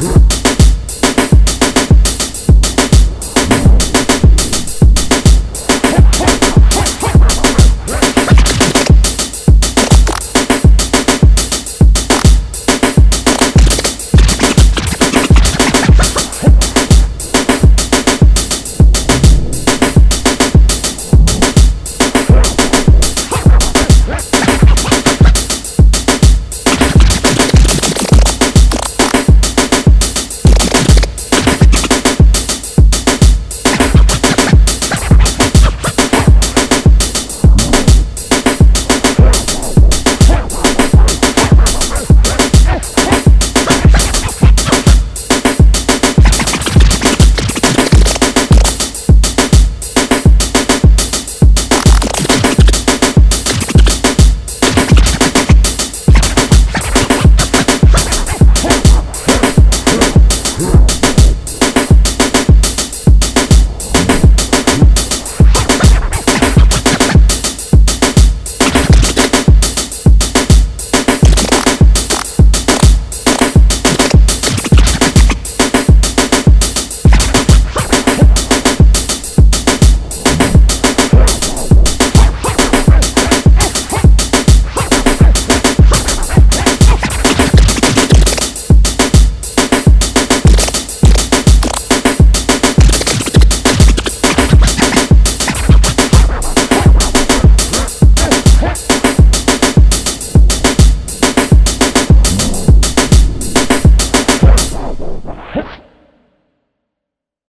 Woo.